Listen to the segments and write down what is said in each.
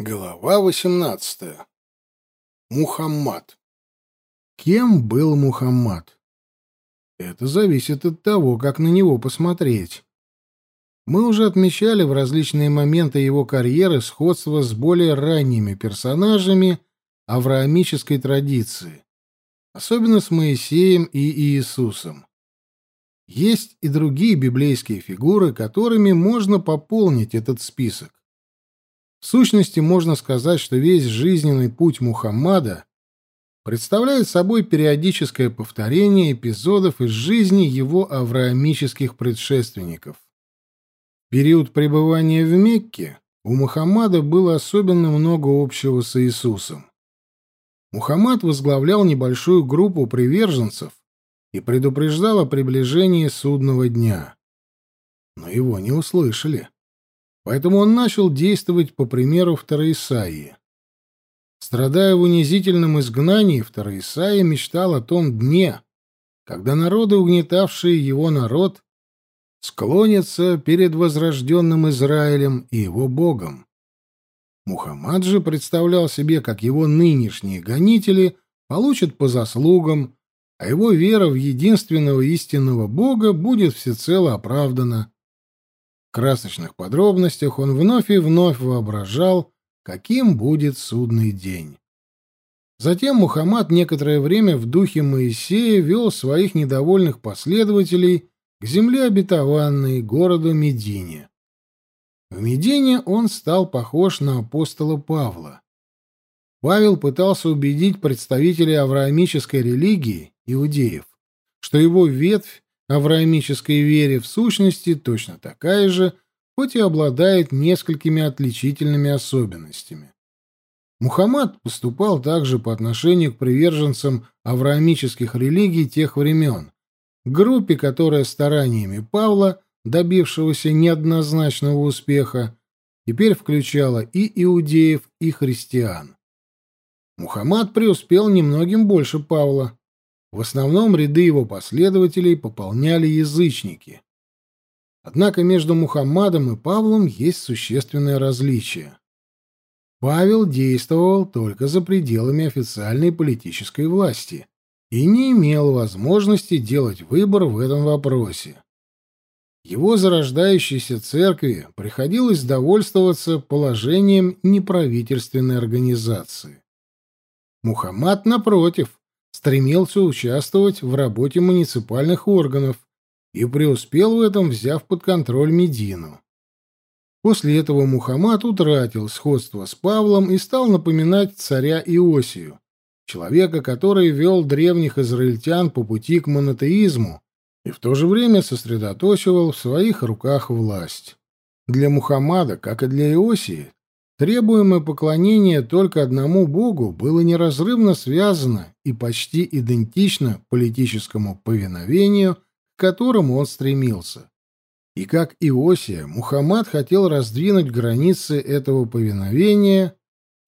Глава 18. Мухаммад. Кем был Мухаммад? Это зависит от того, как на него посмотреть. Мы уже отмечали в различные моменты его карьеры сходство с более ранними персонажами авраамической традиции, особенно с Моисеем и Иисусом. Есть и другие библейские фигуры, которыми можно пополнить этот список. В сущности, можно сказать, что весь жизненный путь Мухаммада представляет собой периодическое повторение эпизодов из жизни его авраамических предшественников. Период пребывания в Мекке у Мухаммада было особенно много общего с Иисусом. Мухаммад возглавлял небольшую группу приверженцев и предупреждал о приближении судного дня. Но его не услышали. Поэтому он начал действовать по примеру Второисаии. Страдая в унизительном изгнании, Второисаия мечтал о том дне, когда народы, угнетавшие его народ, склонятся перед возрожденным Израилем и его Богом. Мухаммад же представлял себе, как его нынешние гонители получат по заслугам, а его вера в единственного истинного Бога будет всецело оправдана красочных подробностях он вновь и вновь воображал, каким будет судный день. Затем Мухаммад некоторое время в духе Моисея вел своих недовольных последователей к земле обетованной, городу Медине. В Медине он стал похож на апостола Павла. Павел пытался убедить представителей авраамической религии, иудеев, что его ветвь авраамической вере в сущности точно такая же, хоть и обладает несколькими отличительными особенностями. Мухаммад поступал также по отношению к приверженцам авраамических религий тех времен, группе, которая стараниями Павла, добившегося неоднозначного успеха, теперь включала и иудеев, и христиан. Мухаммад преуспел немногим больше Павла. В основном ряды его последователей пополняли язычники. Однако между Мухаммадом и Павлом есть существенное различие. Павел действовал только за пределами официальной политической власти и не имел возможности делать выбор в этом вопросе. Его зарождающейся церкви приходилось довольствоваться положением неправительственной организации. Мухаммад, напротив, стремился участвовать в работе муниципальных органов и преуспел в этом, взяв под контроль Медину. После этого Мухаммад утратил сходство с Павлом и стал напоминать царя Иосию, человека, который вел древних израильтян по пути к монотеизму и в то же время сосредоточивал в своих руках власть. Для Мухаммада, как и для Иосии, Требуемое поклонение только одному Богу было неразрывно связано и почти идентично политическому повиновению, к которому он стремился. И как Иосия, Мухаммад хотел раздвинуть границы этого повиновения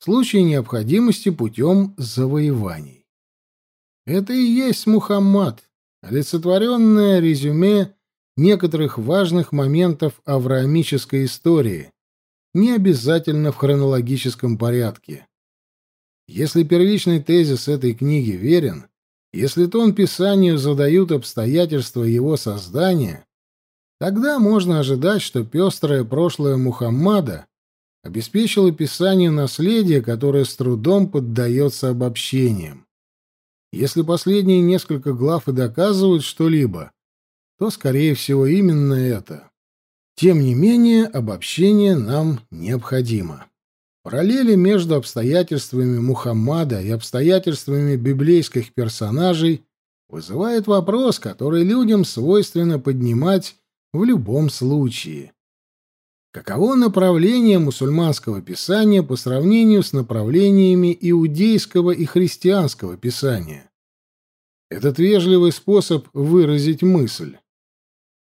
в случае необходимости путем завоеваний. Это и есть Мухаммад, олицетворенное резюме некоторых важных моментов авраамической истории – не обязательно в хронологическом порядке. Если первичный тезис этой книги верен, если тон писанию задают обстоятельства его создания, тогда можно ожидать, что пестрое прошлое Мухаммада обеспечило писанию наследие, которое с трудом поддается обобщениям. Если последние несколько глав и доказывают что-либо, то, скорее всего, именно это. Тем не менее, обобщение нам необходимо. Параллели между обстоятельствами Мухаммада и обстоятельствами библейских персонажей вызывают вопрос, который людям свойственно поднимать в любом случае. Каково направление мусульманского писания по сравнению с направлениями иудейского и христианского писания? Этот вежливый способ выразить мысль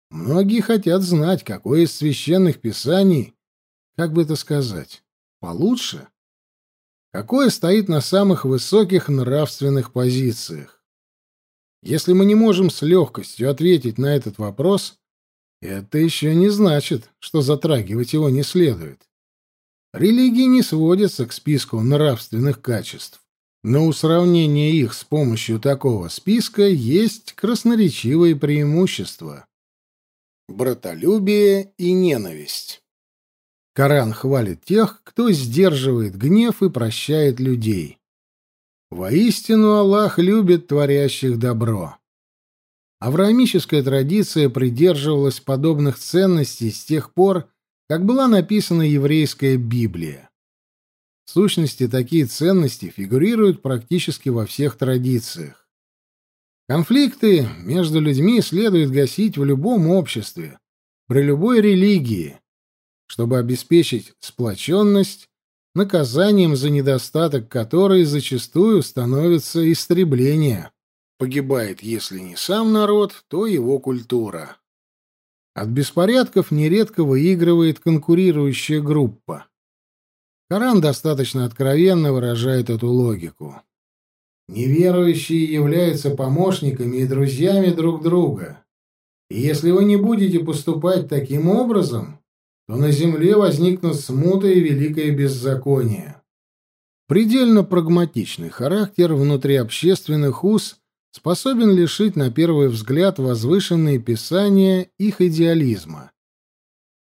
Многие хотят знать, какое из священных писаний, как бы это сказать, получше, какое стоит на самых высоких нравственных позициях. Если мы не можем с легкостью ответить на этот вопрос, это еще не значит, что затрагивать его не следует. Религии не сводятся к списку нравственных качеств, но у сравнения их с помощью такого списка есть красноречивые преимущества. Братолюбие и ненависть. Коран хвалит тех, кто сдерживает гнев и прощает людей. Воистину Аллах любит творящих добро. Авраамическая традиция придерживалась подобных ценностей с тех пор, как была написана еврейская Библия. В сущности, такие ценности фигурируют практически во всех традициях. Конфликты между людьми следует гасить в любом обществе, при любой религии, чтобы обеспечить сплоченность, наказанием за недостаток которой зачастую становится истребление. Погибает, если не сам народ, то его культура. От беспорядков нередко выигрывает конкурирующая группа. Коран достаточно откровенно выражает эту логику. Неверующие являются помощниками и друзьями друг друга. И если вы не будете поступать таким образом, то на земле возникнут смута и великое беззаконие. Предельно прагматичный характер внутриобщественных уз способен лишить на первый взгляд возвышенные писания их идеализма.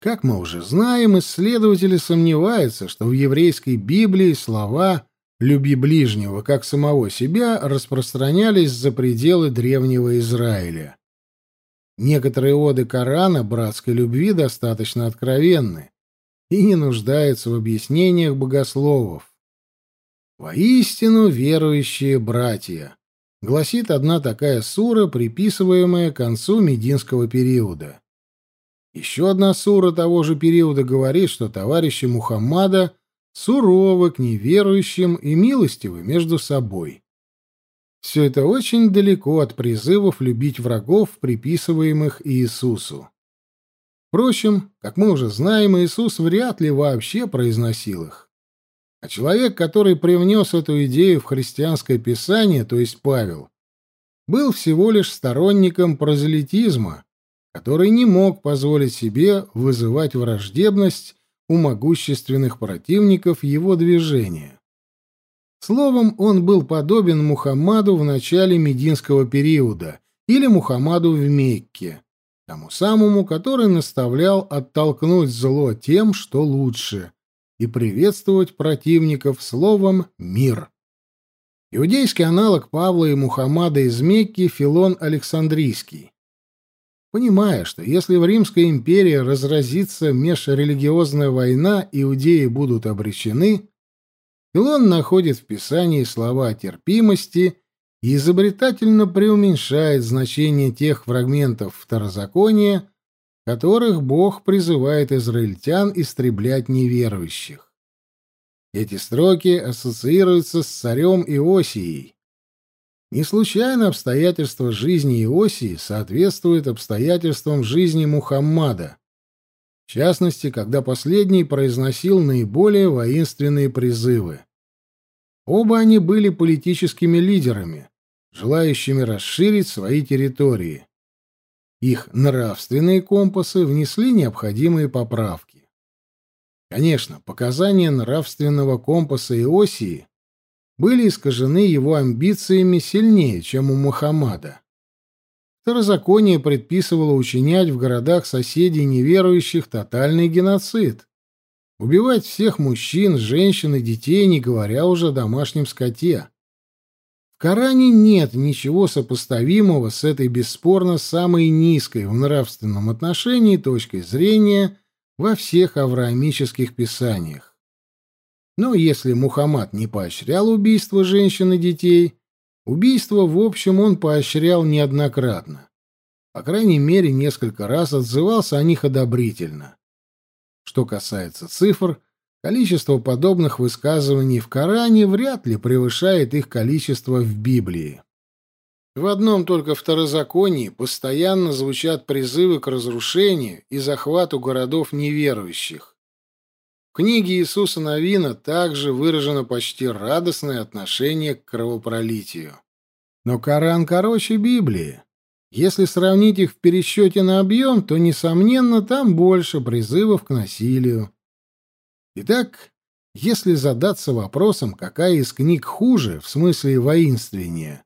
Как мы уже знаем, исследователи сомневаются, что в еврейской Библии слова «люби ближнего, как самого себя» распространялись за пределы древнего Израиля. Некоторые оды Корана братской любви достаточно откровенны и не нуждаются в объяснениях богословов. «Воистину верующие братья», гласит одна такая сура, приписываемая концу мединского периода. Еще одна сура того же периода говорит, что товарищи Мухаммада суровы к неверующим и милостивы между собой. Все это очень далеко от призывов любить врагов, приписываемых Иисусу. Впрочем, как мы уже знаем, Иисус вряд ли вообще произносил их. А человек, который привнес эту идею в христианское писание, то есть Павел, был всего лишь сторонником прозелитизма, который не мог позволить себе вызывать враждебность у могущественных противников его движения. Словом, он был подобен Мухаммаду в начале мединского периода или Мухаммаду в Мекке, тому самому, который наставлял оттолкнуть зло тем, что лучше, и приветствовать противников словом «мир». Иудейский аналог Павла и Мухаммада из Мекки Филон Александрийский. Понимая, что если в Римской империи разразится межрелигиозная война, иудеи будут обречены, Филон находит в Писании слова о терпимости и изобретательно преуменьшает значение тех фрагментов второзакония, которых Бог призывает израильтян истреблять неверующих. Эти строки ассоциируются с царем Иосией, не случайно обстоятельства жизни Иосии соответствуют обстоятельствам жизни Мухаммада, в частности, когда последний произносил наиболее воинственные призывы. Оба они были политическими лидерами, желающими расширить свои территории. Их нравственные компасы внесли необходимые поправки. Конечно, показания нравственного компаса Иосии были искажены его амбициями сильнее, чем у Мухаммада. Второзаконие предписывало учинять в городах соседей неверующих тотальный геноцид. Убивать всех мужчин, женщин и детей, не говоря уже о домашнем скоте. В Коране нет ничего сопоставимого с этой бесспорно самой низкой в нравственном отношении точкой зрения во всех авраамических писаниях. Но если Мухаммад не поощрял убийство женщин и детей, убийство в общем он поощрял неоднократно. По крайней мере, несколько раз отзывался о них одобрительно. Что касается цифр, количество подобных высказываний в Коране вряд ли превышает их количество в Библии. В одном только второзаконии постоянно звучат призывы к разрушению и захвату городов неверующих книге Иисуса Новина также выражено почти радостное отношение к кровопролитию. Но Коран короче Библии. Если сравнить их в пересчете на объем, то, несомненно, там больше призывов к насилию. Итак, если задаться вопросом, какая из книг хуже, в смысле воинственнее,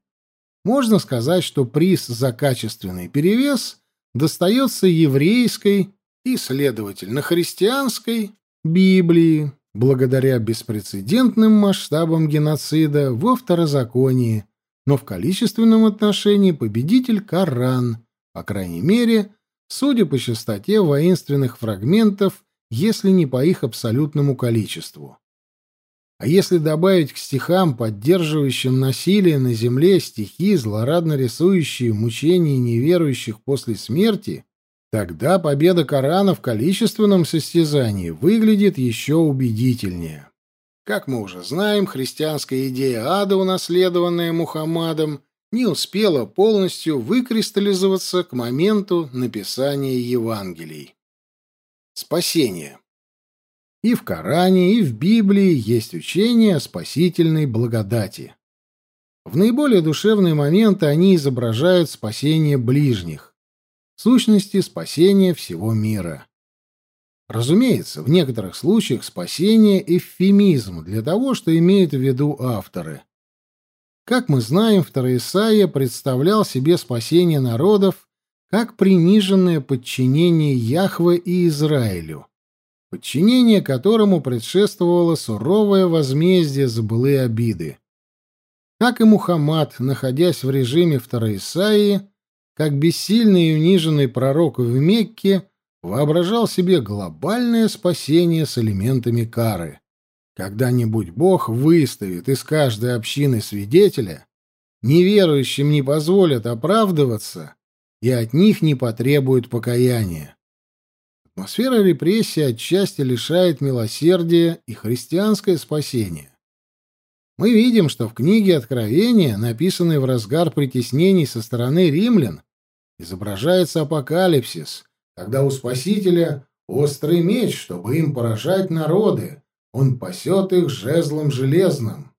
можно сказать, что приз за качественный перевес достается еврейской и, следовательно, христианской Библии, благодаря беспрецедентным масштабам геноцида во второзаконии, но в количественном отношении победитель Коран, по крайней мере, судя по частоте воинственных фрагментов, если не по их абсолютному количеству. А если добавить к стихам, поддерживающим насилие на земле, стихи, злорадно рисующие мучения неверующих после смерти, тогда победа Корана в количественном состязании выглядит еще убедительнее. Как мы уже знаем, христианская идея ада, унаследованная Мухаммадом, не успела полностью выкристаллизоваться к моменту написания Евангелий. Спасение. И в Коране, и в Библии есть учение о спасительной благодати. В наиболее душевные моменты они изображают спасение ближних, сущности, спасение всего мира. Разумеется, в некоторых случаях спасение — эвфемизм для того, что имеют в виду авторы. Как мы знаем, второй Исаия представлял себе спасение народов как приниженное подчинение Яхве и Израилю подчинение которому предшествовало суровое возмездие за былые обиды. Как и Мухаммад, находясь в режиме второй Исаии, как бессильный и униженный пророк в Мекке, воображал себе глобальное спасение с элементами кары. Когда-нибудь Бог выставит из каждой общины свидетеля, неверующим не позволят оправдываться и от них не потребуют покаяния. Атмосфера репрессий отчасти лишает милосердия и христианское спасение. Мы видим, что в книге Откровения, написанной в разгар притеснений со стороны римлян, изображается апокалипсис, когда у Спасителя острый меч, чтобы им поражать народы, он пасет их жезлом железным.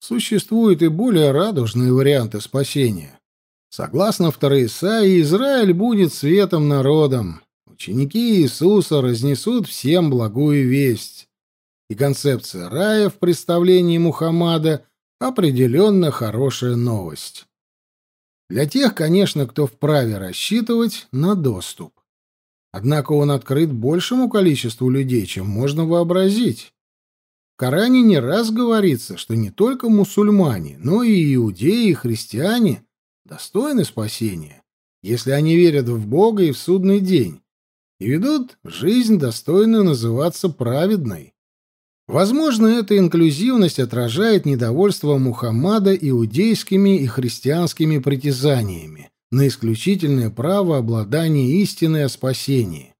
Существуют и более радужные варианты спасения. Согласно второй Исаии, Израиль будет светом народом, Ученики Иисуса разнесут всем благую весть. И концепция рая в представлении Мухаммада определенно хорошая новость. Для тех, конечно, кто вправе рассчитывать на доступ. Однако он открыт большему количеству людей, чем можно вообразить. В Коране не раз говорится, что не только мусульмане, но и иудеи и христиане достойны спасения, если они верят в Бога и в судный день, и ведут жизнь, достойную называться праведной. Возможно, эта инклюзивность отражает недовольство Мухаммада иудейскими и христианскими притязаниями на исключительное право обладания истиной о спасении.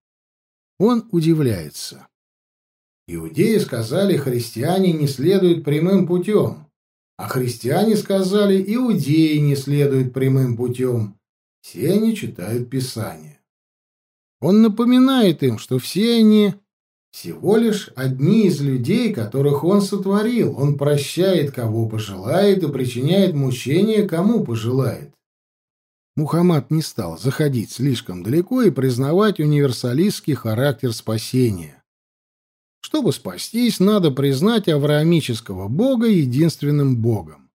Он удивляется. Иудеи сказали, христиане не следуют прямым путем, а христиане сказали, иудеи не следуют прямым путем. Все они читают Писание. Он напоминает им, что все они всего лишь одни из людей, которых он сотворил. Он прощает, кого пожелает, и причиняет мучения, кому пожелает. Мухаммад не стал заходить слишком далеко и признавать универсалистский характер спасения. Чтобы спастись, надо признать авраамического бога единственным богом.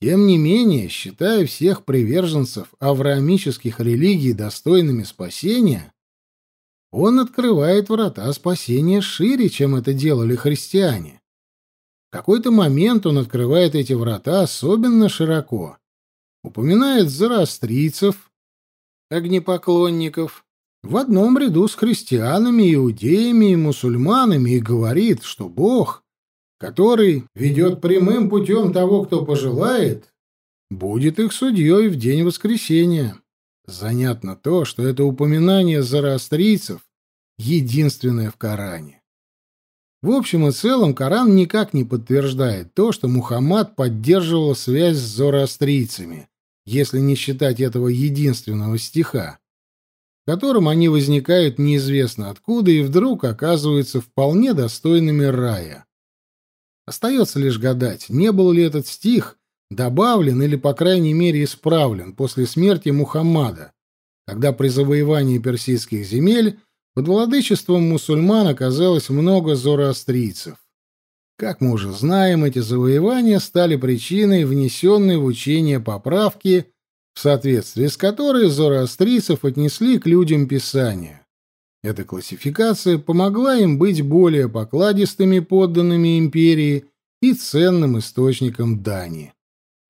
Тем не менее, считая всех приверженцев авраамических религий достойными спасения, он открывает врата спасения шире, чем это делали христиане. В какой-то момент он открывает эти врата особенно широко. Упоминает зороастрийцев, огнепоклонников, в одном ряду с христианами, иудеями и мусульманами и говорит, что Бог который ведет прямым путем того, кто пожелает, будет их судьей в день воскресения. Занятно то, что это упоминание зороастрийцев единственное в Коране. В общем и целом, Коран никак не подтверждает то, что Мухаммад поддерживал связь с зороастрийцами, если не считать этого единственного стиха, в котором они возникают неизвестно откуда и вдруг оказываются вполне достойными рая. Остается лишь гадать, не был ли этот стих добавлен или, по крайней мере, исправлен после смерти Мухаммада, когда при завоевании персидских земель под владычеством мусульман оказалось много зороастрийцев. Как мы уже знаем, эти завоевания стали причиной внесенной в учение поправки, в соответствии с которой зороастрийцев отнесли к людям Писания. Эта классификация помогла им быть более покладистыми подданными империи и ценным источником дани.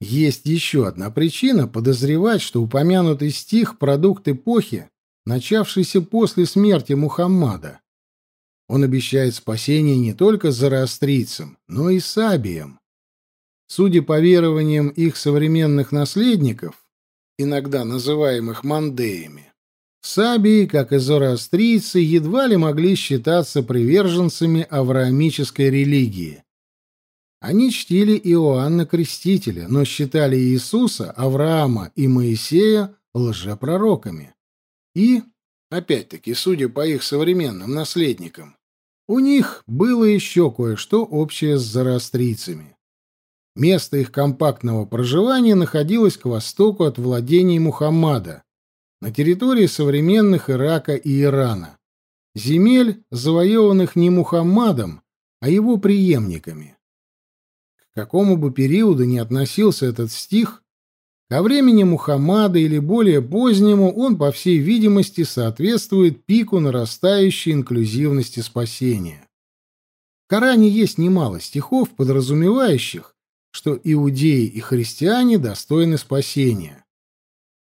Есть еще одна причина подозревать, что упомянутый стих – продукт эпохи, начавшейся после смерти Мухаммада. Он обещает спасение не только зороастрийцам, но и сабиям. Судя по верованиям их современных наследников, иногда называемых мандеями, сабии, как и зороастрийцы, едва ли могли считаться приверженцами авраамической религии. Они чтили Иоанна Крестителя, но считали Иисуса, Авраама и Моисея лжепророками. И Опять-таки, судя по их современным наследникам, у них было еще кое-что общее с зороастрийцами. Место их компактного проживания находилось к востоку от владений Мухаммада, на территории современных Ирака и Ирана, земель, завоеванных не Мухаммадом, а его преемниками. К какому бы периоду ни относился этот стих, Ко времени Мухаммада или более позднему он, по всей видимости, соответствует пику нарастающей инклюзивности спасения. В Коране есть немало стихов, подразумевающих, что иудеи и христиане достойны спасения.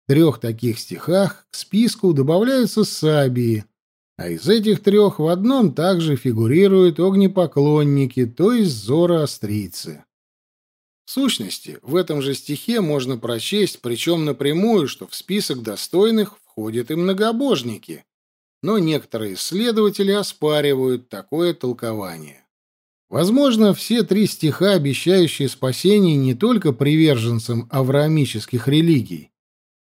В трех таких стихах к списку добавляются сабии, а из этих трех в одном также фигурируют огнепоклонники, то есть зороастрийцы. В сущности, в этом же стихе можно прочесть, причем напрямую, что в список достойных входят и многобожники. Но некоторые исследователи оспаривают такое толкование. Возможно, все три стиха, обещающие спасение не только приверженцам авраамических религий,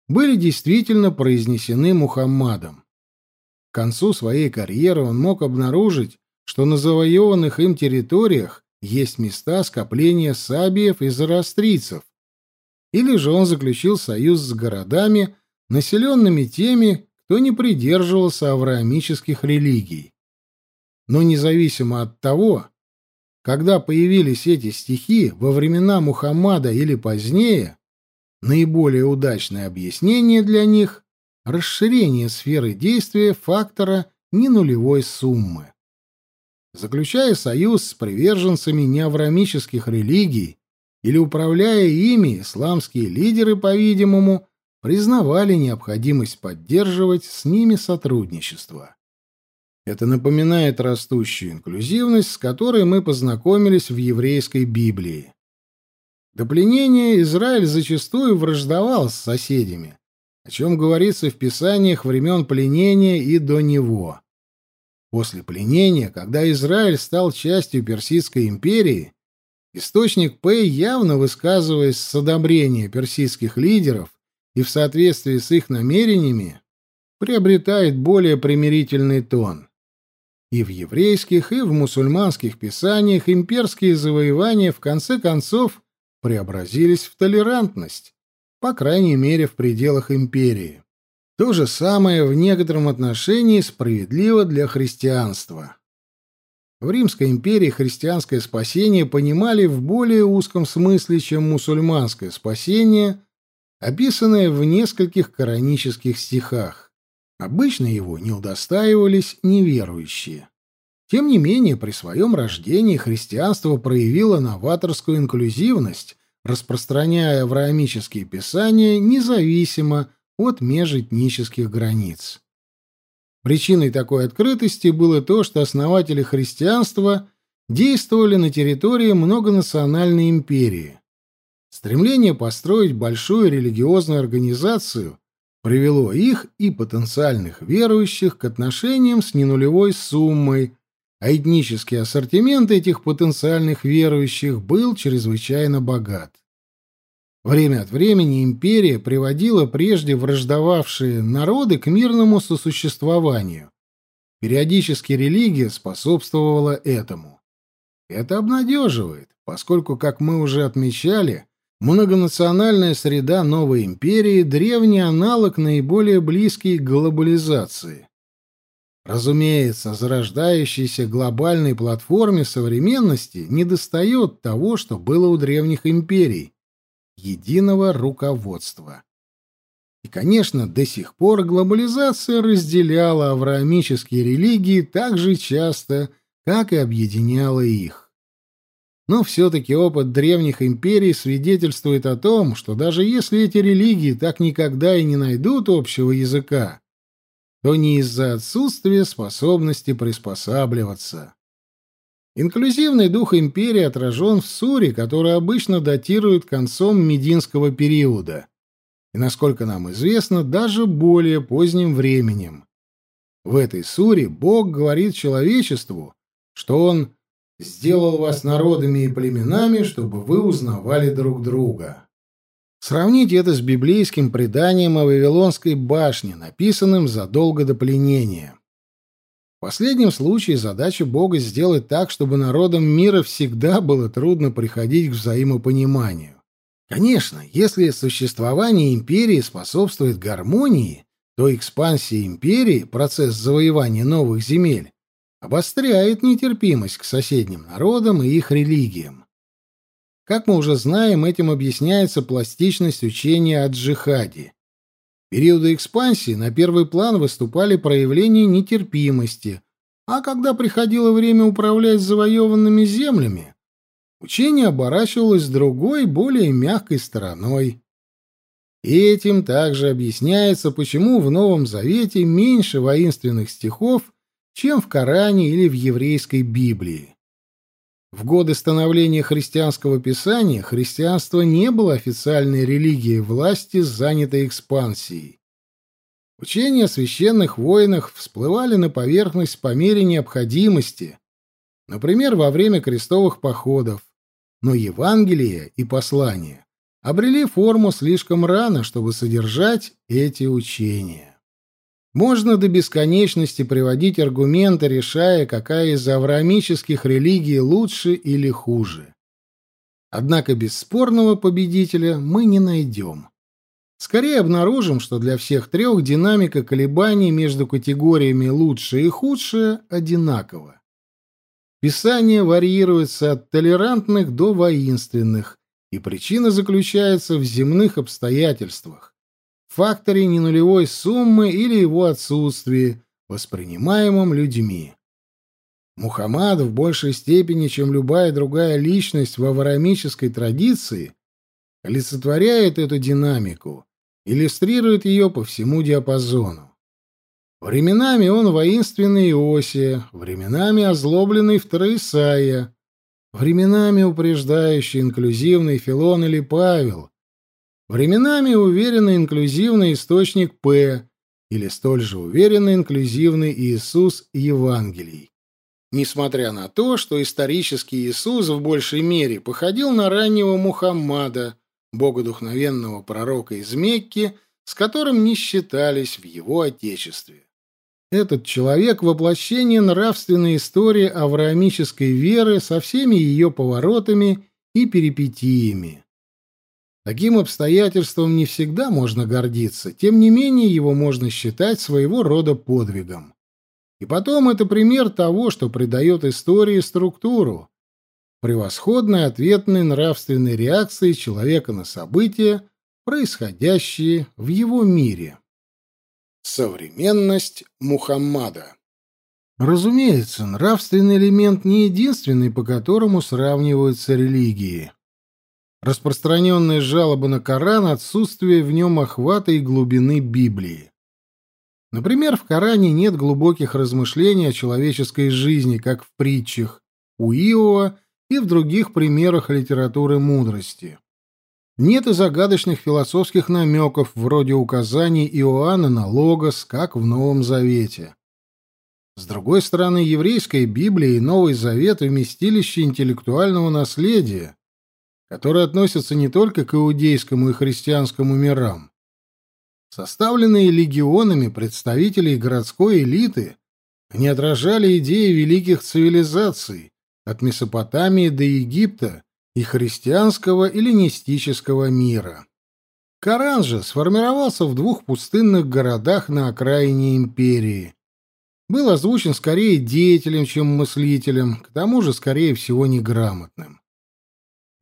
были действительно произнесены Мухаммадом. К концу своей карьеры он мог обнаружить, что на завоеванных им территориях есть места скопления сабиев и зороастрийцев. Или же он заключил союз с городами, населенными теми, кто не придерживался авраамических религий. Но независимо от того, когда появились эти стихи, во времена Мухаммада или позднее, наиболее удачное объяснение для них — расширение сферы действия фактора ненулевой суммы. Заключая союз с приверженцами неаврамических религий или управляя ими, исламские лидеры, по-видимому, признавали необходимость поддерживать с ними сотрудничество. Это напоминает растущую инклюзивность, с которой мы познакомились в еврейской Библии. До пленения Израиль зачастую враждовал с соседями, о чем говорится в писаниях времен пленения и до него. После пленения, когда Израиль стал частью Персидской империи, источник П, явно высказываясь с одобрения персидских лидеров и в соответствии с их намерениями, приобретает более примирительный тон. И в еврейских, и в мусульманских писаниях имперские завоевания в конце концов преобразились в толерантность, по крайней мере в пределах империи. То же самое в некотором отношении справедливо для христианства. В Римской империи христианское спасение понимали в более узком смысле, чем мусульманское спасение, описанное в нескольких коранических стихах. Обычно его не удостаивались неверующие. Тем не менее, при своем рождении христианство проявило новаторскую инклюзивность, распространяя авраамические писания независимо от межэтнических границ. Причиной такой открытости было то, что основатели христианства действовали на территории многонациональной империи. Стремление построить большую религиозную организацию привело их и потенциальных верующих к отношениям с ненулевой суммой, а этнический ассортимент этих потенциальных верующих был чрезвычайно богат. Время от времени империя приводила прежде враждовавшие народы к мирному сосуществованию. Периодически религия способствовала этому. Это обнадеживает, поскольку, как мы уже отмечали, многонациональная среда новой империи – древний аналог наиболее близкий к глобализации. Разумеется, зарождающейся глобальной платформе современности недостает того, что было у древних империй — единого руководства. И, конечно, до сих пор глобализация разделяла авраамические религии так же часто, как и объединяла их. Но все-таки опыт древних империй свидетельствует о том, что даже если эти религии так никогда и не найдут общего языка, то не из-за отсутствия способности приспосабливаться. Инклюзивный дух империи отражен в суре, который обычно датирует концом Мединского периода, и, насколько нам известно, даже более поздним временем. В этой суре Бог говорит человечеству, что Он сделал вас народами и племенами, чтобы вы узнавали друг друга. Сравните это с библейским преданием о Вавилонской башне, написанным задолго до пленения. В последнем случае задача Бога сделать так, чтобы народам мира всегда было трудно приходить к взаимопониманию. Конечно, если существование империи способствует гармонии, то экспансия империи, процесс завоевания новых земель, обостряет нетерпимость к соседним народам и их религиям. Как мы уже знаем, этим объясняется пластичность учения о джихаде. Периоды экспансии на первый план выступали проявления нетерпимости, а когда приходило время управлять завоеванными землями, учение оборачивалось другой, более мягкой стороной. И этим также объясняется, почему в Новом Завете меньше воинственных стихов, чем в Коране или в еврейской Библии. В годы становления христианского писания христианство не было официальной религией власти, занятой экспансией. Учения о священных войнах всплывали на поверхность по мере необходимости, например, во время крестовых походов, но Евангелие и послания обрели форму слишком рано, чтобы содержать эти учения. Можно до бесконечности приводить аргументы, решая, какая из авраамических религий лучше или хуже. Однако бесспорного победителя мы не найдем. Скорее обнаружим, что для всех трех динамика колебаний между категориями «лучшее» и «худшее» одинакова. Писание варьируется от толерантных до воинственных, и причина заключается в земных обстоятельствах факторе ненулевой суммы или его отсутствии, воспринимаемом людьми. Мухаммад в большей степени, чем любая другая личность в авраамической традиции, олицетворяет эту динамику, иллюстрирует ее по всему диапазону. Временами он воинственный Иосия, временами озлобленный второй Исаия, временами упреждающий инклюзивный Филон или Павел, Временами уверенный инклюзивный источник П или столь же уверенный инклюзивный Иисус Евангелий. Несмотря на то, что исторический Иисус в большей мере походил на раннего Мухаммада, богодухновенного пророка из Мекки, с которым не считались в его отечестве. Этот человек — воплощение нравственной истории авраамической веры со всеми ее поворотами и перипетиями. Таким обстоятельством не всегда можно гордиться, тем не менее его можно считать своего рода подвигом. И потом это пример того, что придает истории структуру, превосходной ответной нравственной реакции человека на события, происходящие в его мире. Современность Мухаммада Разумеется, нравственный элемент не единственный, по которому сравниваются религии. Распространенная жалоба на Коран — отсутствие в нем охвата и глубины Библии. Например, в Коране нет глубоких размышлений о человеческой жизни, как в притчах у Иова и в других примерах литературы мудрости. Нет и загадочных философских намеков, вроде указаний Иоанна на Логос, как в Новом Завете. С другой стороны, еврейская Библия и Новый Завет — вместилище интеллектуального наследия, которые относятся не только к иудейскому и христианскому мирам. Составленные легионами представителей городской элиты, они отражали идеи великих цивилизаций, от Месопотамии до Египта и христианского или нестического мира. Коран же сформировался в двух пустынных городах на окраине империи. был озвучен скорее деятелем, чем мыслителем, к тому же, скорее всего, неграмотным.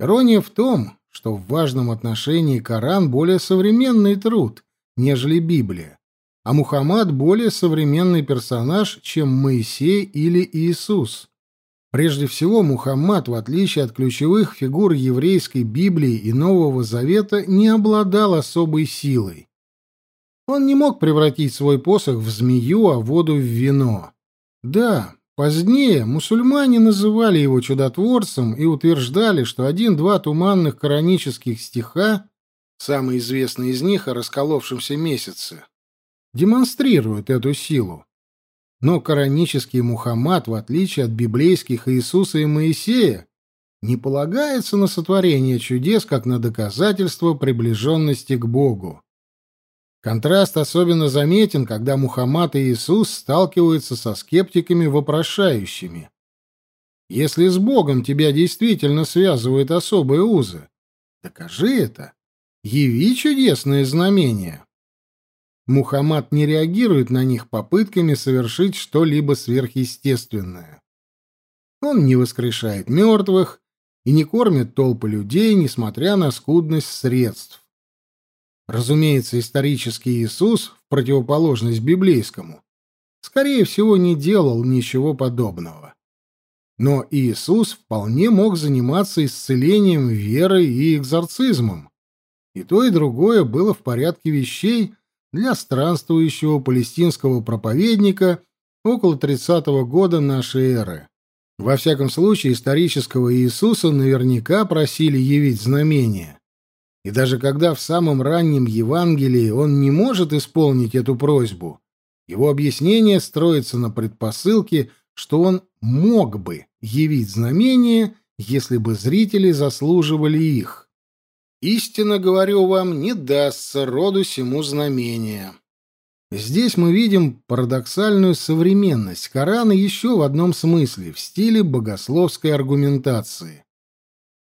Ирония в том, что в важном отношении Коран более современный труд, нежели Библия, а Мухаммад более современный персонаж, чем Моисей или Иисус. Прежде всего, Мухаммад, в отличие от ключевых фигур еврейской Библии и Нового Завета, не обладал особой силой. Он не мог превратить свой посох в змею, а воду в вино. Да, позднее мусульмане называли его чудотворцем и утверждали, что один-два туманных коранических стиха, самый известный из них о расколовшемся месяце, демонстрируют эту силу. Но коранический Мухаммад, в отличие от библейских Иисуса и Моисея, не полагается на сотворение чудес как на доказательство приближенности к Богу. Контраст особенно заметен, когда Мухаммад и Иисус сталкиваются со скептиками вопрошающими. Если с Богом тебя действительно связывают особые узы, докажи это. Яви чудесные знамения. Мухаммад не реагирует на них попытками совершить что-либо сверхъестественное. Он не воскрешает мертвых и не кормит толпы людей, несмотря на скудность средств. Разумеется, исторический Иисус, в противоположность библейскому, скорее всего, не делал ничего подобного. Но Иисус вполне мог заниматься исцелением верой и экзорцизмом. И то, и другое было в порядке вещей – для странствующего палестинского проповедника около 30 -го года нашей эры. Во всяком случае, исторического Иисуса наверняка просили явить знамения. И даже когда в самом раннем Евангелии он не может исполнить эту просьбу, его объяснение строится на предпосылке, что он мог бы явить знамения, если бы зрители заслуживали их. Истинно говорю вам, не дастся роду сему знамения. Здесь мы видим парадоксальную современность Корана еще в одном смысле, в стиле богословской аргументации.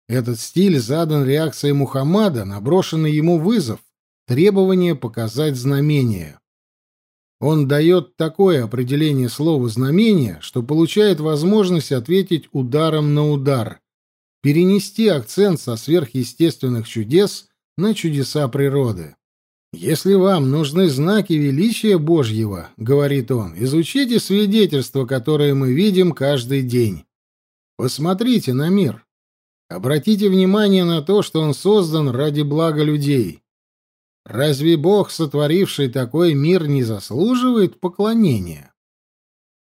Этот стиль задан реакцией Мухаммада на брошенный ему вызов, требование показать знамение. Он дает такое определение слова «знамение», что получает возможность ответить ударом на удар, перенести акцент со сверхъестественных чудес на чудеса природы. «Если вам нужны знаки величия Божьего, — говорит он, — изучите свидетельства, которые мы видим каждый день. Посмотрите на мир. Обратите внимание на то, что он создан ради блага людей. Разве Бог, сотворивший такой мир, не заслуживает поклонения?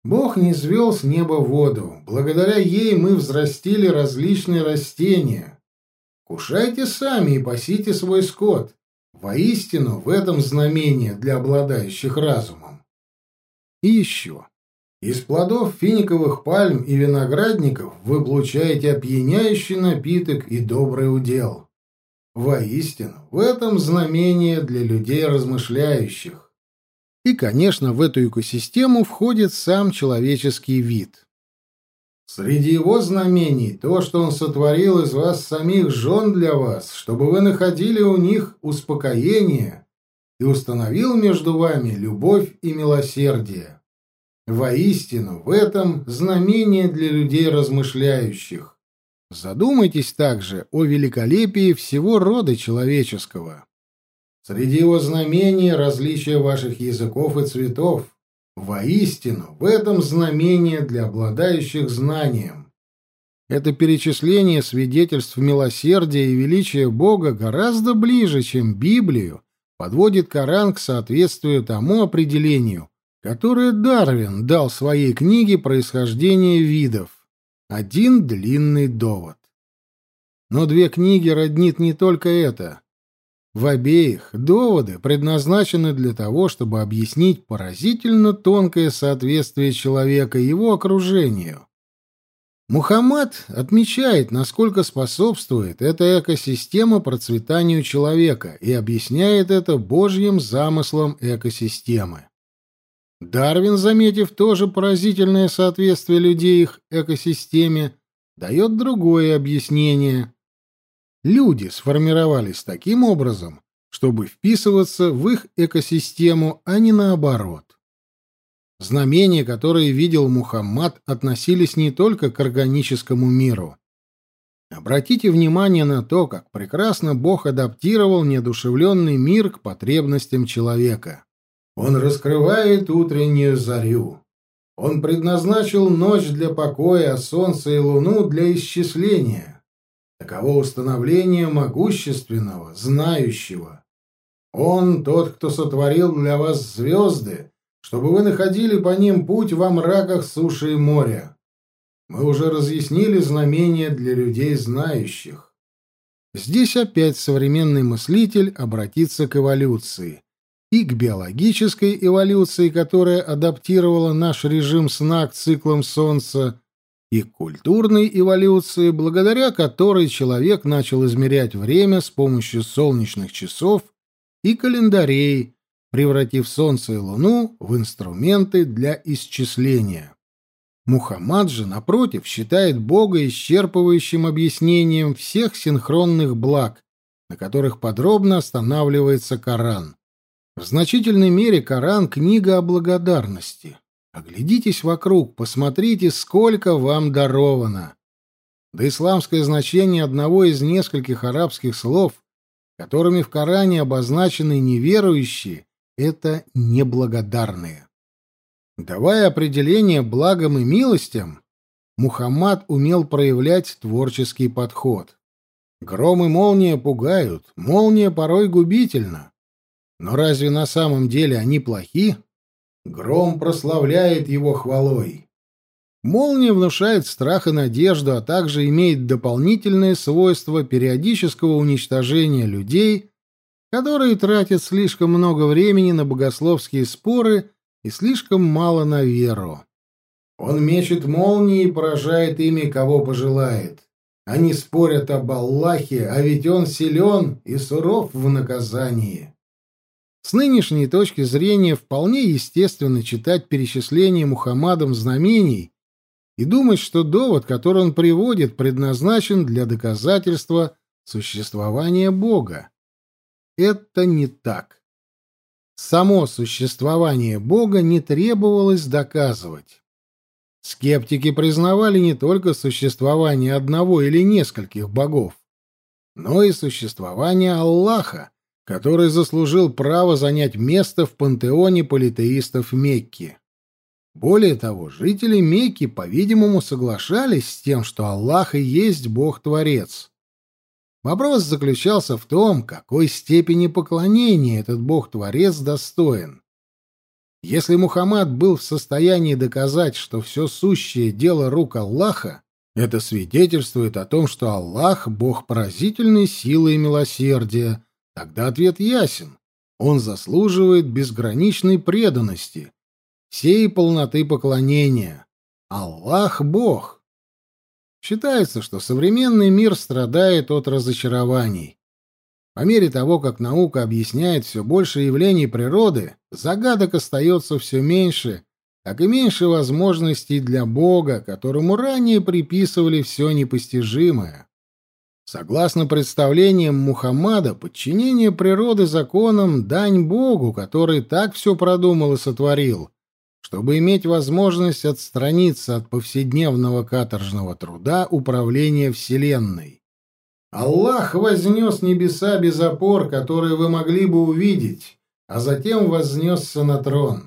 Бог не низвел с неба воду. Благодаря ей мы взрастили различные растения. Кушайте сами и пасите свой скот. Воистину, в этом знамение для обладающих разумом. И еще. Из плодов финиковых пальм и виноградников вы получаете опьяняющий напиток и добрый удел. Воистину, в этом знамение для людей размышляющих. И, конечно, в эту экосистему входит сам человеческий вид. Среди его знамений то, что он сотворил из вас самих жен для вас, чтобы вы находили у них успокоение и установил между вами любовь и милосердие. Воистину, в этом знамение для людей размышляющих. Задумайтесь также о великолепии всего рода человеческого. Среди его знамений различия ваших языков и цветов. Воистину, в этом знамение для обладающих знанием. Это перечисление свидетельств милосердия и величия Бога гораздо ближе, чем Библию, подводит Коран к соответствию тому определению, которое Дарвин дал своей книге «Происхождение видов». Один длинный довод. Но две книги роднит не только это. В обеих доводы предназначены для того, чтобы объяснить поразительно тонкое соответствие человека его окружению. Мухаммад отмечает, насколько способствует эта экосистема процветанию человека и объясняет это Божьим замыслом экосистемы. Дарвин, заметив тоже поразительное соответствие людей их экосистеме, дает другое объяснение – люди сформировались таким образом, чтобы вписываться в их экосистему, а не наоборот. Знамения, которые видел Мухаммад, относились не только к органическому миру. Обратите внимание на то, как прекрасно Бог адаптировал неодушевленный мир к потребностям человека. Он раскрывает утреннюю зарю. Он предназначил ночь для покоя, а солнце и луну для исчисления. Таково установление могущественного, знающего. Он тот, кто сотворил для вас звезды, чтобы вы находили по ним путь во мраках суши и моря. Мы уже разъяснили знамения для людей знающих. Здесь опять современный мыслитель обратится к эволюции. И к биологической эволюции, которая адаптировала наш режим сна к циклам Солнца, и к культурной эволюции, благодаря которой человек начал измерять время с помощью солнечных часов и календарей, превратив Солнце и Луну в инструменты для исчисления. Мухаммад же, напротив, считает Бога исчерпывающим объяснением всех синхронных благ, на которых подробно останавливается Коран. В значительной мере Коран — книга о благодарности. Оглядитесь вокруг, посмотрите, сколько вам даровано. Да исламское значение одного из нескольких арабских слов, которыми в Коране обозначены неверующие, — это неблагодарные. Давая определение благам и милостям, Мухаммад умел проявлять творческий подход. Гром и молния пугают, молния порой губительна. Но разве на самом деле они плохи? Гром прославляет его хвалой. Молния внушает страх и надежду, а также имеет дополнительное свойство периодического уничтожения людей, которые тратят слишком много времени на богословские споры и слишком мало на веру. Он мечет молнии и поражает ими, кого пожелает. Они спорят об Аллахе, а ведь он силен и суров в наказании. С нынешней точки зрения вполне естественно читать перечисление Мухаммадом знамений и думать, что довод, который он приводит, предназначен для доказательства существования Бога. Это не так. Само существование Бога не требовалось доказывать. Скептики признавали не только существование одного или нескольких богов, но и существование Аллаха, который заслужил право занять место в пантеоне политеистов Мекки. Более того, жители Мекки, по-видимому, соглашались с тем, что Аллах и есть Бог-творец. Вопрос заключался в том, какой степени поклонения этот бог-творец достоин. Если Мухаммад был в состоянии доказать, что все сущее дело рук Аллаха, это свидетельствует о том, что Аллах — бог поразительной силы и милосердия, тогда ответ ясен. Он заслуживает безграничной преданности, всей полноты поклонения. Аллах — бог. Считается, что современный мир страдает от разочарований. По мере того, как наука объясняет все больше явлений природы, загадок остается все меньше, как и меньше возможностей для Бога, которому ранее приписывали все непостижимое. Согласно представлениям Мухаммада, подчинение природы законам — дань Богу, который так все продумал и сотворил, чтобы иметь возможность отстраниться от повседневного каторжного труда управления Вселенной. Аллах вознес небеса без опор, которые вы могли бы увидеть, а затем вознесся на трон.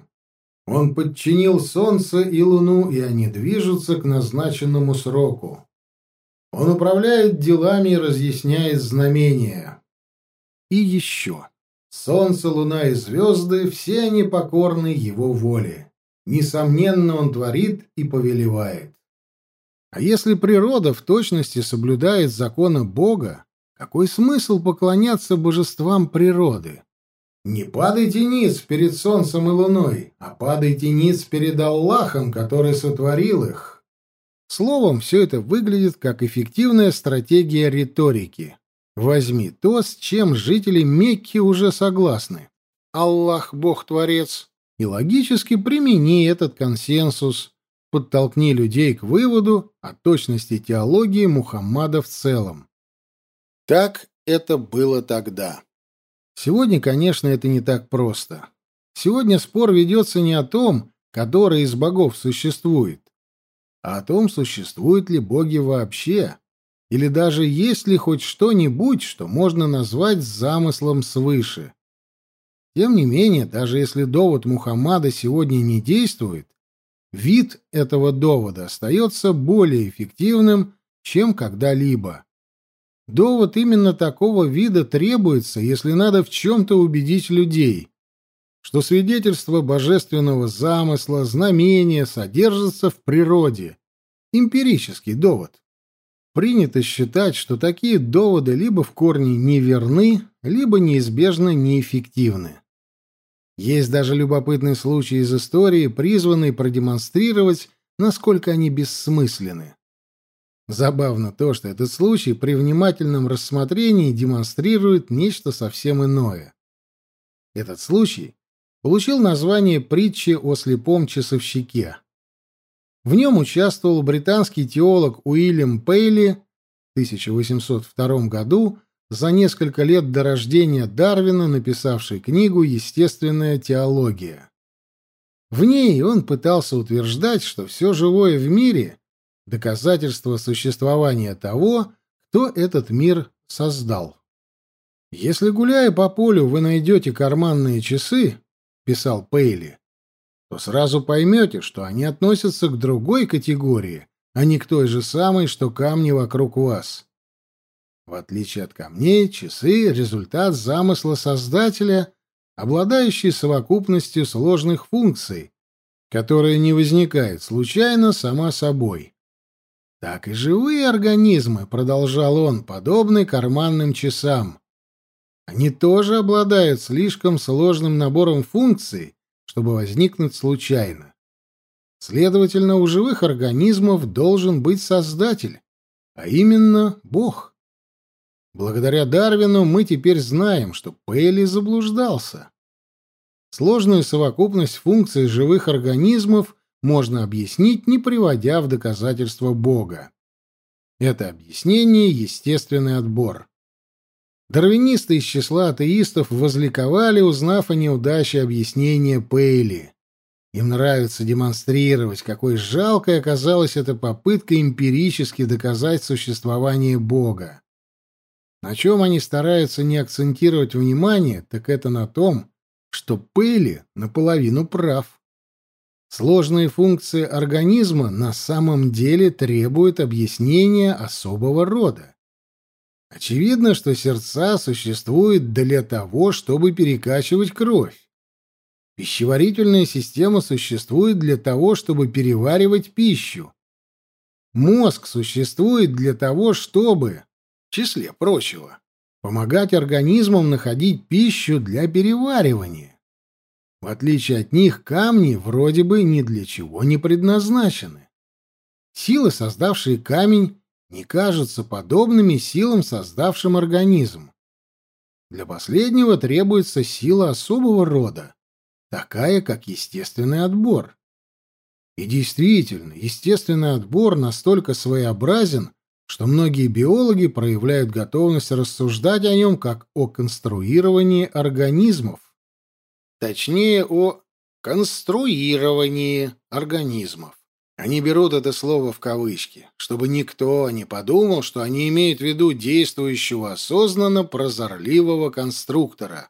Он подчинил солнце и луну, и они движутся к назначенному сроку. Он управляет делами и разъясняет знамения. И еще. Солнце, луна и звезды — все они покорны его воле. Несомненно, он творит и повелевает. А если природа в точности соблюдает законы Бога, какой смысл поклоняться божествам природы? Не падайте ниц перед солнцем и луной, а падайте ниц перед Аллахом, который сотворил их. Словом, все это выглядит как эффективная стратегия риторики. Возьми то, с чем жители Мекки уже согласны. Аллах — Бог-творец, и логически примени этот консенсус, подтолкни людей к выводу о точности теологии Мухаммада в целом. Так это было тогда. Сегодня, конечно, это не так просто. Сегодня спор ведется не о том, который из богов существует, а о том, существуют ли боги вообще, или даже есть ли хоть что-нибудь, что можно назвать замыслом свыше. Тем не менее, даже если довод Мухаммада сегодня не действует, вид этого довода остается более эффективным, чем когда-либо. Довод именно такого вида требуется, если надо в чем-то убедить людей, что свидетельство божественного замысла, знамения содержится в природе. Эмпирический довод. Принято считать, что такие доводы либо в корне неверны, либо неизбежно неэффективны. Есть даже любопытный случай из истории, призванный продемонстрировать, насколько они бессмысленны. Забавно то, что этот случай при внимательном рассмотрении демонстрирует нечто совсем иное. Этот случай получил название притчи о слепом часовщике. В нем участвовал британский теолог Уильям Пейли в 1802 году, за несколько лет до рождения Дарвина, написавший книгу «Естественная теология». В ней он пытался утверждать, что все живое в мире — доказательство существования того, кто этот мир создал. «Если, гуляя по полю, вы найдете карманные часы», — писал Пейли, то сразу поймете, что они относятся к другой категории, а не к той же самой, что камни вокруг вас. В отличие от камней, часы — результат замысла Создателя, обладающий совокупностью сложных функций, которая не возникает случайно сама собой. Так и живые организмы, продолжал он, подобны карманным часам. Они тоже обладают слишком сложным набором функций, чтобы возникнуть случайно. Следовательно, у живых организмов должен быть создатель, а именно Бог. Благодаря Дарвину мы теперь знаем, что Пейли заблуждался. Сложную совокупность функций живых организмов можно объяснить, не приводя в доказательство Бога. Это объяснение — естественный отбор. Дарвинисты из числа атеистов возликовали, узнав о неудаче объяснения Пейли. Им нравится демонстрировать, какой жалкой оказалась эта попытка эмпирически доказать существование Бога. На чем они стараются не акцентировать внимание, так это на том, что Пейли наполовину прав. Сложные функции организма на самом деле требуют объяснения особого рода. Очевидно, что сердца существуют для того, чтобы перекачивать кровь. Пищеварительная система существует для того, чтобы переваривать пищу. Мозг существует для того, чтобы числе прочего, помогать организмам находить пищу для переваривания. В отличие от них, камни вроде бы ни для чего не предназначены. Силы, создавшие камень, не кажутся подобными силам, создавшим организм. Для последнего требуется сила особого рода, такая, как естественный отбор. И действительно, естественный отбор настолько своеобразен, что многие биологи проявляют готовность рассуждать о нем как о конструировании организмов. Точнее, о конструировании организмов. Они берут это слово в кавычки, чтобы никто не подумал, что они имеют в виду действующего осознанно прозорливого конструктора.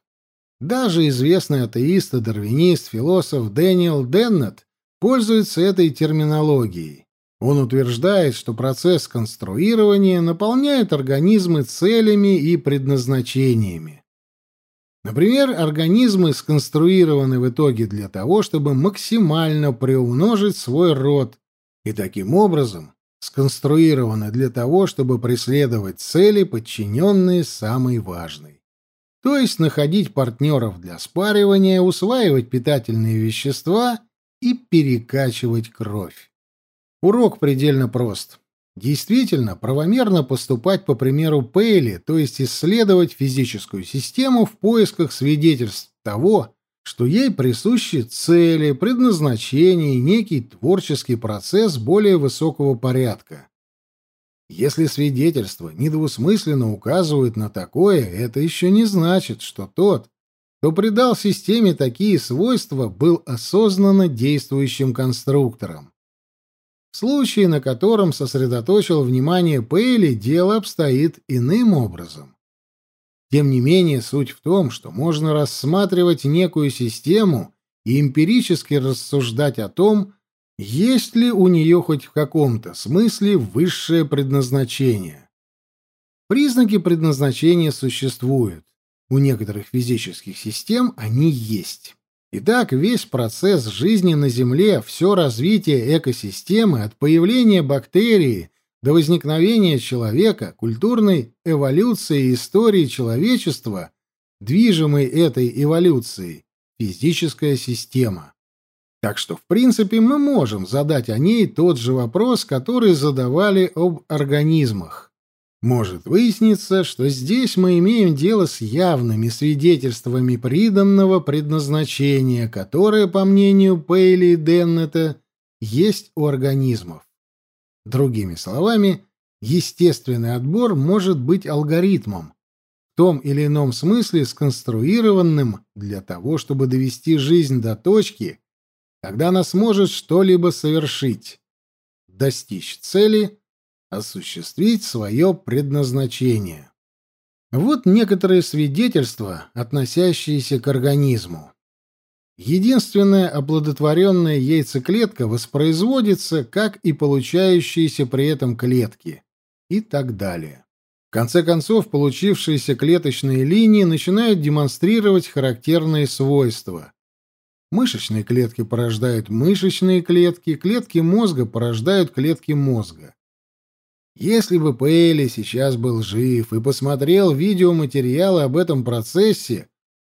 Даже известный атеист и дарвинист, философ Дэниел Деннет пользуется этой терминологией. Он утверждает, что процесс конструирования наполняет организмы целями и предназначениями. Например, организмы сконструированы в итоге для того, чтобы максимально приумножить свой род, и таким образом сконструированы для того, чтобы преследовать цели, подчиненные самой важной. То есть находить партнеров для спаривания, усваивать питательные вещества и перекачивать кровь. Урок предельно прост. Действительно, правомерно поступать по примеру Пейли, то есть исследовать физическую систему в поисках свидетельств того, что ей присущи цели, предназначение и некий творческий процесс более высокого порядка. Если свидетельства недвусмысленно указывают на такое, это еще не значит, что тот, кто придал системе такие свойства, был осознанно действующим конструктором. Случае, на котором сосредоточил внимание Пейли, дело обстоит иным образом. Тем не менее, суть в том, что можно рассматривать некую систему и эмпирически рассуждать о том, есть ли у нее хоть в каком-то смысле высшее предназначение. Признаки предназначения существуют. У некоторых физических систем они есть. Итак, весь процесс жизни на Земле, все развитие экосистемы от появления бактерии до возникновения человека, культурной эволюции и истории человечества, движимой этой эволюцией, физическая система. Так что, в принципе, мы можем задать о ней тот же вопрос, который задавали об организмах. Может выясниться, что здесь мы имеем дело с явными свидетельствами приданного предназначения, которое, по мнению Пейли и Деннета, есть у организмов. Другими словами, естественный отбор может быть алгоритмом, в том или ином смысле сконструированным для того, чтобы довести жизнь до точки, когда она сможет что-либо совершить, достичь цели, осуществить свое предназначение. Вот некоторые свидетельства, относящиеся к организму. Единственная оплодотворенная яйцеклетка воспроизводится, как и получающиеся при этом клетки, и так далее. В конце концов, получившиеся клеточные линии начинают демонстрировать характерные свойства. Мышечные клетки порождают мышечные клетки, клетки мозга порождают клетки мозга. Если бы Пейли сейчас был жив и посмотрел видеоматериалы об этом процессе,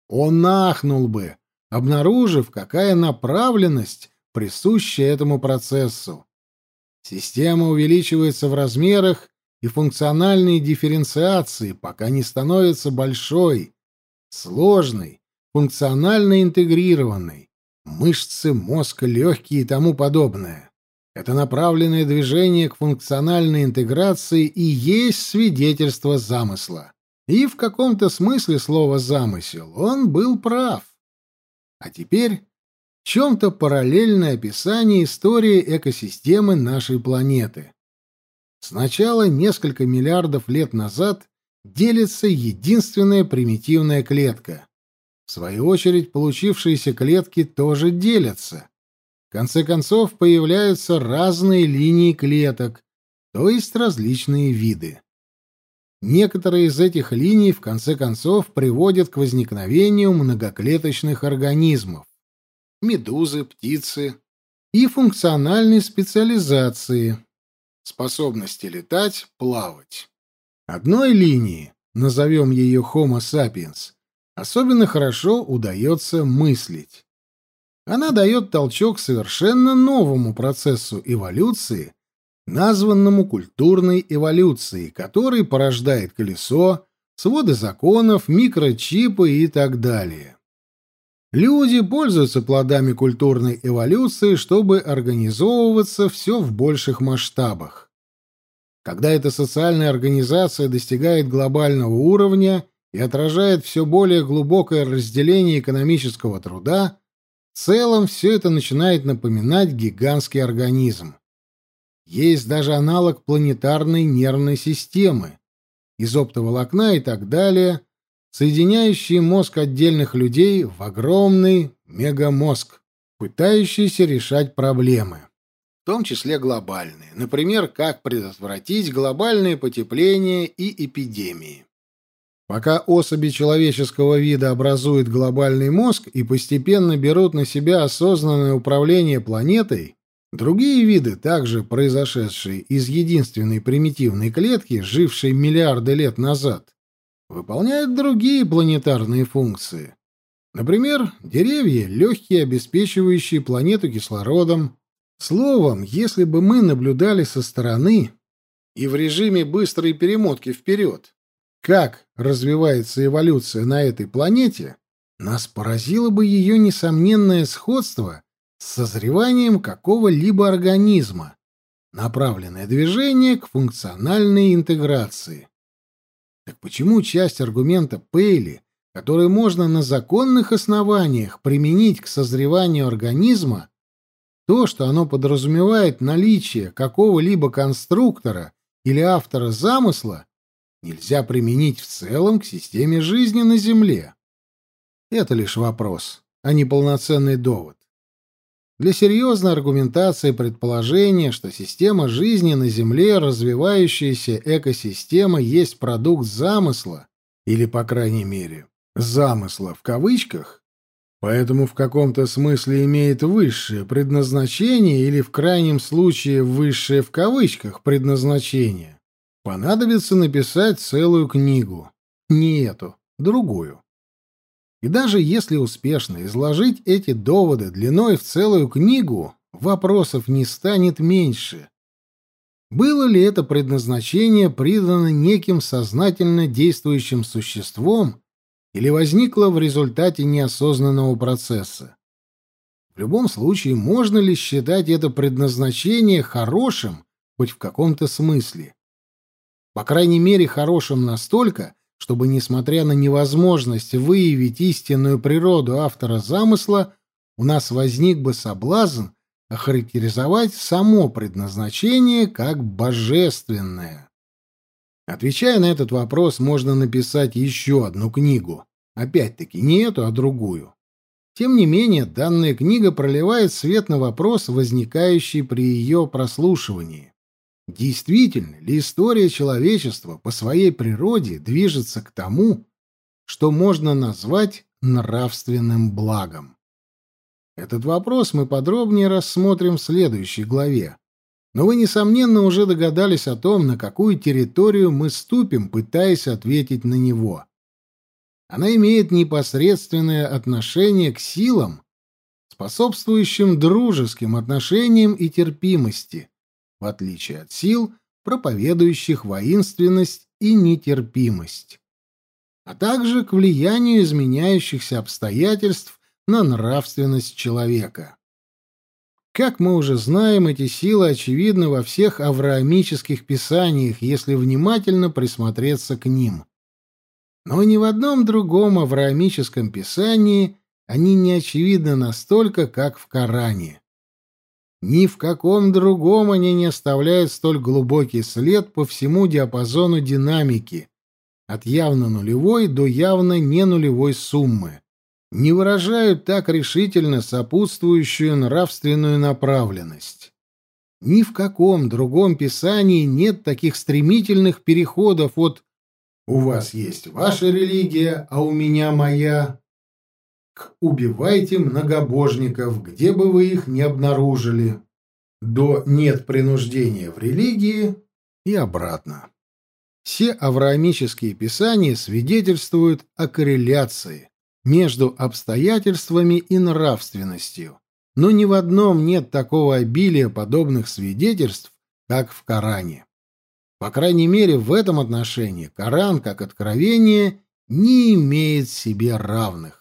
он нахнул бы, обнаружив, какая направленность присуща этому процессу. Система увеличивается в размерах и функциональной дифференциации, пока не становится большой, сложной, функционально интегрированной. Мышцы, мозг, легкие и тому подобное. Это направленное движение к функциональной интеграции и есть свидетельство замысла. И в каком-то смысле слова «замысел» он был прав. А теперь в чем-то параллельное описание истории экосистемы нашей планеты. Сначала, несколько миллиардов лет назад, делится единственная примитивная клетка. В свою очередь, получившиеся клетки тоже делятся. В конце концов, появляются разные линии клеток, то есть различные виды. Некоторые из этих линий в конце концов приводят к возникновению многоклеточных организмов – медузы, птицы и функциональной специализации – способности летать, плавать. Одной линии, назовем ее Homo sapiens, особенно хорошо удается мыслить. Она дает толчок совершенно новому процессу эволюции, названному культурной эволюцией, который порождает колесо, своды законов, микрочипы и так далее. Люди пользуются плодами культурной эволюции, чтобы организовываться все в больших масштабах. Когда эта социальная организация достигает глобального уровня и отражает все более глубокое разделение экономического труда, целом все это начинает напоминать гигантский организм. Есть даже аналог планетарной нервной системы, из оптоволокна и так далее, соединяющий мозг отдельных людей в огромный мегамозг, пытающийся решать проблемы, в том числе глобальные, например, как предотвратить глобальное потепление и эпидемии. Пока особи человеческого вида образуют глобальный мозг и постепенно берут на себя осознанное управление планетой, другие виды, также произошедшие из единственной примитивной клетки, жившей миллиарды лет назад, выполняют другие планетарные функции. Например, деревья, легкие, обеспечивающие планету кислородом. Словом, если бы мы наблюдали со стороны и в режиме быстрой перемотки вперед, как развивается эволюция на этой планете, нас поразило бы ее несомненное сходство с созреванием какого-либо организма, направленное движение к функциональной интеграции. Так почему часть аргумента Пейли которые можно на законных основаниях применить к созреванию организма, то, что оно подразумевает наличие какого-либо конструктора или автора замысла, нельзя применить в целом к системе жизни на Земле. Это лишь вопрос, а не полноценный довод. Для серьезной аргументации предположения, что система жизни на Земле, развивающаяся экосистема, есть продукт замысла, или, по крайней мере, замысла в кавычках, поэтому в каком-то смысле имеет высшее предназначение или, в крайнем случае, высшее в кавычках предназначение, понадобится написать целую книгу. Не эту, другую. И даже если успешно изложить эти доводы длиной в целую книгу, вопросов не станет меньше. Было ли это предназначение придано неким сознательно действующим существом или возникло в результате неосознанного процесса? В любом случае, можно ли считать это предназначение хорошим хоть в каком-то смысле? По крайней мере, хорошим настолько, чтобы, несмотря на невозможность выявить истинную природу автора замысла, у нас возник бы соблазн охарактеризовать само предназначение как божественное. Отвечая на этот вопрос, можно написать еще одну книгу. Опять-таки, не эту, а другую. Тем не менее, данная книга проливает свет на вопрос, возникающий при ее прослушивании. Действительно ли история человечества по своей природе движется к тому, что можно назвать нравственным благом? Этот вопрос мы подробнее рассмотрим в следующей главе. Но вы, несомненно, уже догадались о том, на какую территорию мы ступим, пытаясь ответить на него. Она имеет непосредственное отношение к силам, способствующим дружеским отношениям и терпимости, в отличие от сил, проповедующих воинственность и нетерпимость, а также к влиянию изменяющихся обстоятельств на нравственность человека. Как мы уже знаем, эти силы очевидны во всех авраамических писаниях, если внимательно присмотреться к ним. Но ни в одном другом авраамическом писании они не очевидны настолько, как в Коране. Ни в каком другом они не оставляют столь глубокий след по всему диапазону динамики, от явно нулевой до явно не нулевой суммы. Не выражают так решительно сопутствующую нравственную направленность. Ни в каком другом писании нет таких стремительных переходов от «У вас есть ваша религия, а у меня моя» «убивайте многобожников, где бы вы их ни обнаружили», до «нет принуждения в религии» и обратно. Все авраамические писания свидетельствуют о корреляции между обстоятельствами и нравственностью, но ни в одном нет такого обилия подобных свидетельств, как в Коране. По крайней мере, в этом отношении Коран, как откровение, не имеет себе равных.